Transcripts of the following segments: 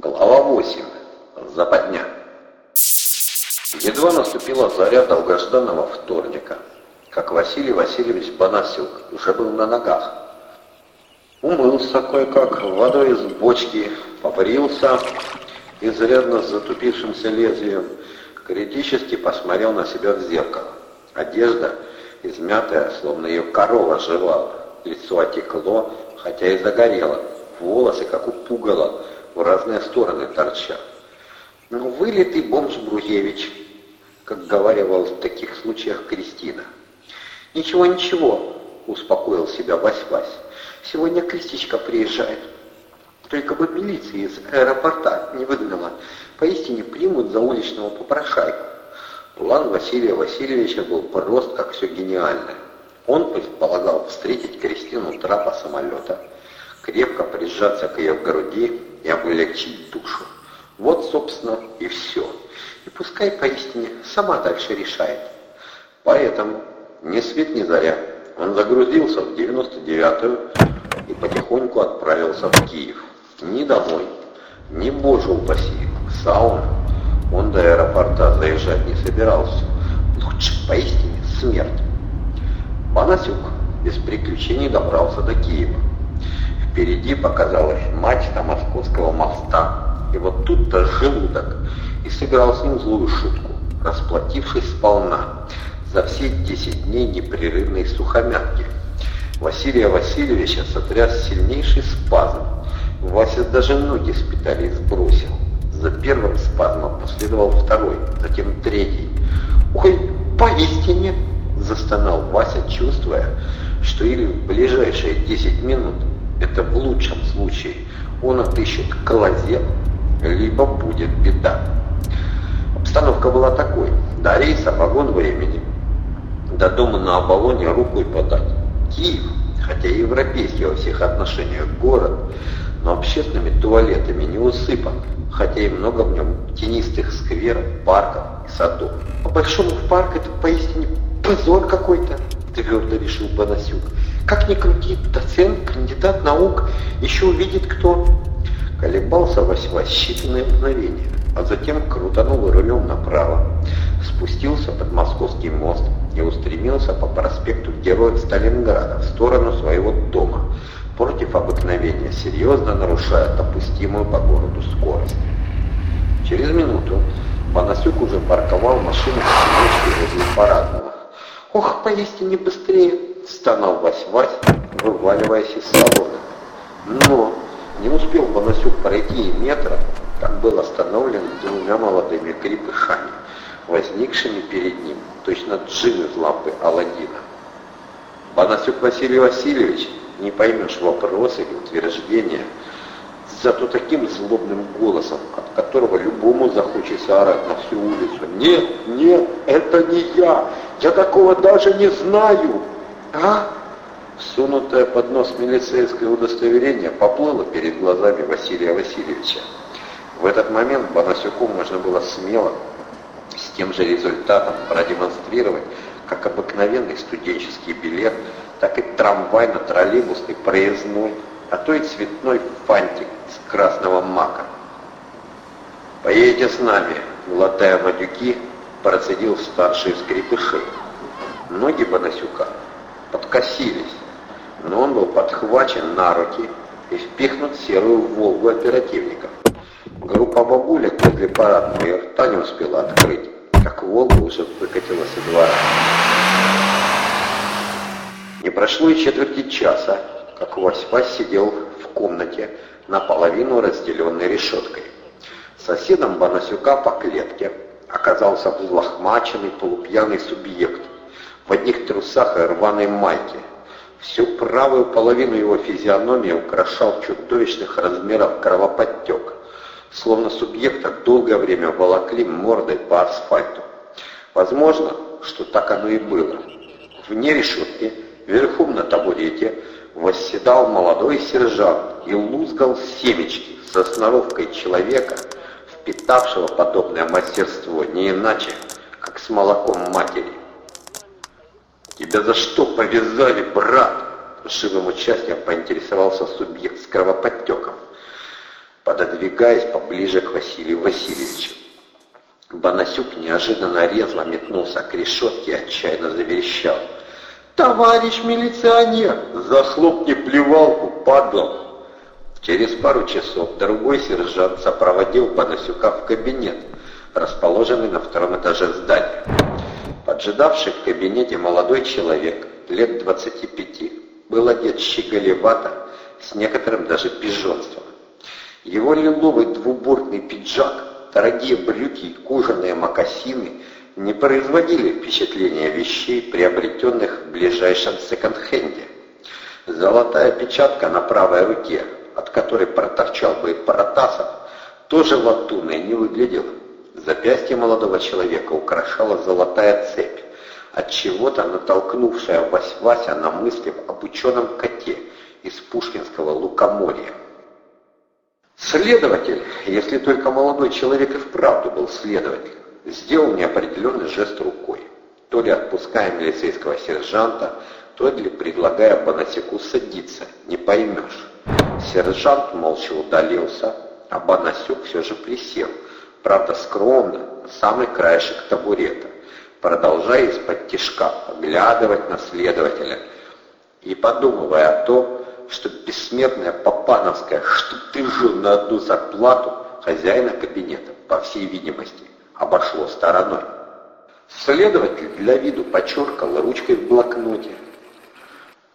Глава 8. Западня. Едва наступила заря долгожданного вторника, как Василий Васильевич Бонасюк уже был на ногах. Умылся кое-как водой из бочки, побрился изрядно затупившимся лезвием, критически посмотрел на себя в зеркало. Одежда, измятая, словно ее корова жевала, лицо отекло, хотя и загорело, волосы, как у пугала, в разные стороны торчат. Ну, вылитый бомж Брузевич, как говорила в таких случаях Кристина. Ничего, ничего, успокоил себя Вась-Вась. Сегодня Кристичка приезжает. Только бы милиция из аэропорта не выгнала. Поистине примут за уличного попрошайку. План Василия Васильевича был прост, как все гениальное. Он предполагал встретить Кристину трапа самолета, крепко прижаться к ее груди и облегчить душу. Вот, собственно, и все. И пускай поистине сама дальше решает. Поэтому ни свет ни заря он загрузился в 99-ю и потихоньку отправился в Киев. Ни домой, ни, боже упаси, к сауну. Он до аэропорта заезжать не собирался. Лучше поистине смерть. Панасюк без приключений добрался до Киева. Впереди показалась мачта московского моста, и вот тут-то желудок и сыграл с ним злую шутку, расплатившись сполна за все 10 дней непрерывной сухомятки. Василия Васильевича сотряс сильнейший спазм. Вася даже ноги с педалей сбросил. За первым спазмом последовал второй, затем третий. «Ой, поистине!» – застонал Вася, чувствуя, что или в ближайшие 10 минут это в лучшем случае. Он отыщет клозет, либо будет беда. Обстановка была такой. До рейса вагон времени. До дома на Оболоне рукой подать. Киев, хотя и европейский во всех отношениях город, но общественными туалетами не усыпан, хотя и много в нем тенистых скверов, парков и садов. По большому в парк это поистине позор какой-то, твердо решил Бонасюк. Как ни крути, доцент, кандидат наук, еще увидит кто. Колебался Вась-Вась считанные мгновения, а затем крутанул рулем направо, спустился под Московский мост и устремился по проспекту Героев Сталинграда в сторону своего дома, против обыкновения, серьезно нарушая допустимую по городу скорость. Через минуту Панасюк уже парковал машину в возле парадного. «Ох, поистине быстрее!» Стонал Вась-Вась, вываливаясь из салона. Но не успел Бонасюк пройти и метра, как был остановлен двумя молодыми крепышами, возникшими перед ним, точно джин из лапы Аладдина. Бонасюк Василий Васильевич, не поймешь вопросы или утверждения, зато таким злобным голосом, от которого любому захочется орать на всю улицу. «Нет, нет, это не я! Я такого даже не знаю!» «А?» Сунутое под нос милицейское удостоверение поплыло перед глазами Василия Васильевича. В этот момент Бонасюку можно было смело с тем же результатом продемонстрировать как обыкновенный студенческий билет, так и трамвайно-троллейбусный проездной, а то и цветной фантик с красного мака. «Поедете с нами», — глотая мадюки, процедил старший скрипышей. Ноги Бонасюка подкосились, но он был подхвачен на руки и впихнут в серую «Волгу» оперативников. Группа бабулек возле парадного и рта не успела открыть, как «Волга» уже выкатилась из двора. Не прошло и четверти часа, как Вась-Вась сидел в комнате, наполовину разделенной решеткой. Соседом Банасюка по клетке оказался взлохмаченный полупьяный субъект – в одних трусах и рваной майке. Всю правую половину его физиономии украшал чудовищных размеров кровоподтек, словно субъекта долгое время волокли мордой по асфальту. Возможно, что так оно и было. Вне решетки, верхом на табурете, восседал молодой сержант и лузгал семечки со сноровкой человека, впитавшего подобное мастерство не иначе, как с молоком матери. «Тебя за что повязали, брат?» Живым участием поинтересовался субъект с кровоподтеком. пододвигаясь поближе к Василию Васильевичу. Бонасюк неожиданно резво метнулся к решетке и отчаянно заверещал. «Товарищ милиционер, захлопни плевалку, падла!» Через пару часов другой сержант сопроводил Бонасюка в кабинет, расположенный на втором этаже здания. Поджидавший в кабинете молодой человек, лет 25, был одет щеголевато, с некоторым даже пижонством. Его лиловый двубортный пиджак, дорогие брюки и кожаные мокасины не производили впечатления вещей, приобретенных в ближайшем секонд-хенде. Золотая печатка на правой руке, от которой проторчал бы Паратасов, тоже латунной не выглядела. Запястье молодого человека украшала золотая цепь, от чего-то натолкнувшая Вась Вася на мысли об ученом коте из пушкинского лукоморья. Следователь, если только молодой человек и вправду был следователь, сделал неопределенный жест рукой, то ли отпуская милицейского сержанта, то ли предлагая Бонасику садиться, не поймешь. Сержант молча удалился, а Бонасюк все же присел, правда скромно, на самый краешек табурета, продолжая из-под тишка поглядывать на следователя и подумывая о том, что бессмертная Папановская, что ты жил на одну зарплату хозяина кабинета, по всей видимости, обошло стороной. Следователь для виду почеркал ручкой в блокноте,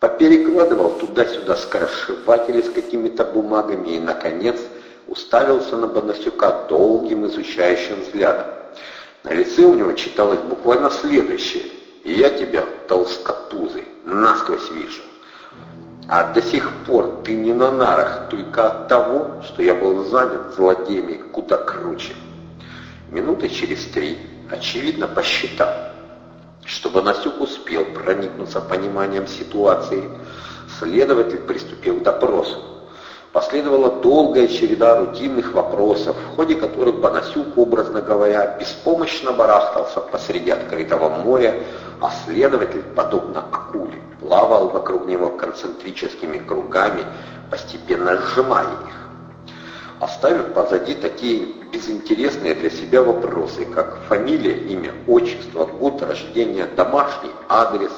поперекладывал туда-сюда скоршеватели с какими-то бумагами и, наконец, уставился на Бонасюка долгим изучающим взглядом. На лице у него читалось буквально следующее. «Я тебя, толстопузый, насквозь вижу. А до сих пор ты не на нарах только от того, что я был занят злодеями куда круче». Минуты через три, очевидно посчитал, чтобы Насюк успел проникнуться пониманием ситуации, следователь приступил к допросу. Последовала долгая череда рутинных вопросов, в ходе которых Бонасюк, образно говоря, беспомощно барахтался посреди открытого моря, а следователь, подобно акуле, плавал вокруг него концентрическими кругами, постепенно сжимая их. Оставив позади такие безинтересные для себя вопросы, как фамилия, имя, отчество, год рождения, домашний адрес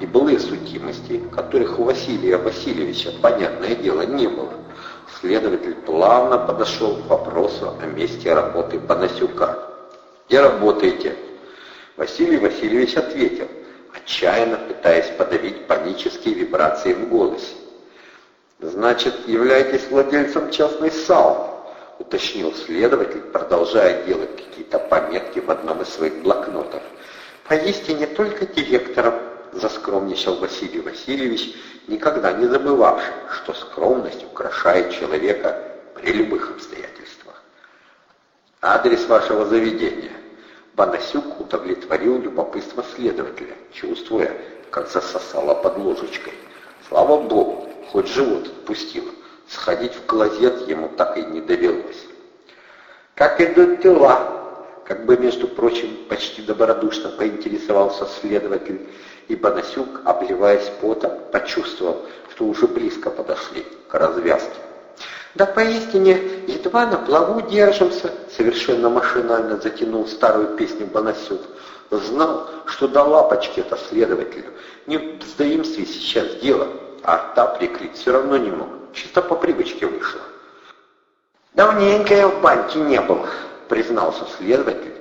и былые судимости, которых у Василия Васильевича, понятное дело, не было, следователь плавно подошел к вопросу о месте работы Панасюка. «Где работаете?» Василий Васильевич ответил, отчаянно пытаясь подавить панические вибрации в голосе. «Значит, являетесь владельцем частной сауны?» — уточнил следователь, продолжая делать какие-то пометки в одном из своих блокнотов. «Поистине только директором», — заскромничал Василий Васильевич, никогда не забывавший, что скромность украшает человека при любых обстоятельствах. «Адрес вашего заведения». Банасюк удовлетворил любопытство следователя, чувствуя, как засосало под ложечкой. Слава богу, хоть живот отпустило. Сходить в клозет ему так и не довелось. «Как идут дела?» Как бы, между прочим, почти добродушно поинтересовался следователь, и Бонасюк, обливаясь потом, почувствовал, что уже близко подошли к развязке. «Да поистине едва на плаву держимся», — совершенно машинально затянул старую песню Бонасюк. Знал, что до лапочки это следователю. Не сдаимся сейчас дело, а рта прикрыть все равно не мог. Чисто по привычке вышло. «Давненько я в банке не был», — признался следователь,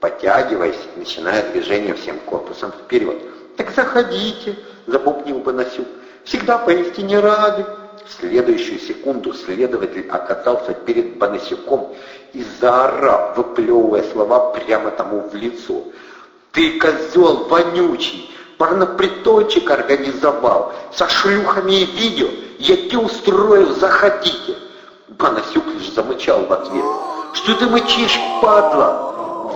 потягиваясь, начиная движение всем корпусом вперед. «Так заходите», — забубнил Бонасюк. «Всегда поистине рады». В следующую секунду следователь оказался перед Бонасюком и заорал, выплевывая слова прямо тому в лицо. «Ты козел вонючий! Порнопритончик организовал! Со шлюхами и видео! Я тебе устрою, заходите!» Панасюк лишь замычал в ответ. «Что ты мычишь, падла?»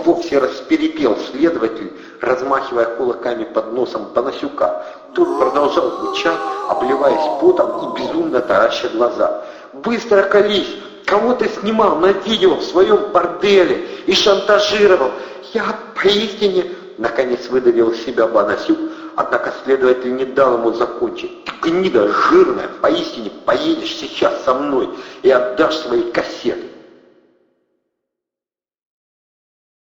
Вовсе расперепел следователь, размахивая кулаками под носом Панасюка. Тот продолжал мычать, обливаясь потом и безумно тараща глаза. «Быстро колись! Кого ты снимал на видео в своем борделе и шантажировал? Я поистине...» Наконец выдавил себя Банасюк, Однако следователь не дал ему закончить. Ты гнида жирная, поистине поедешь сейчас со мной и отдашь свои кассеты.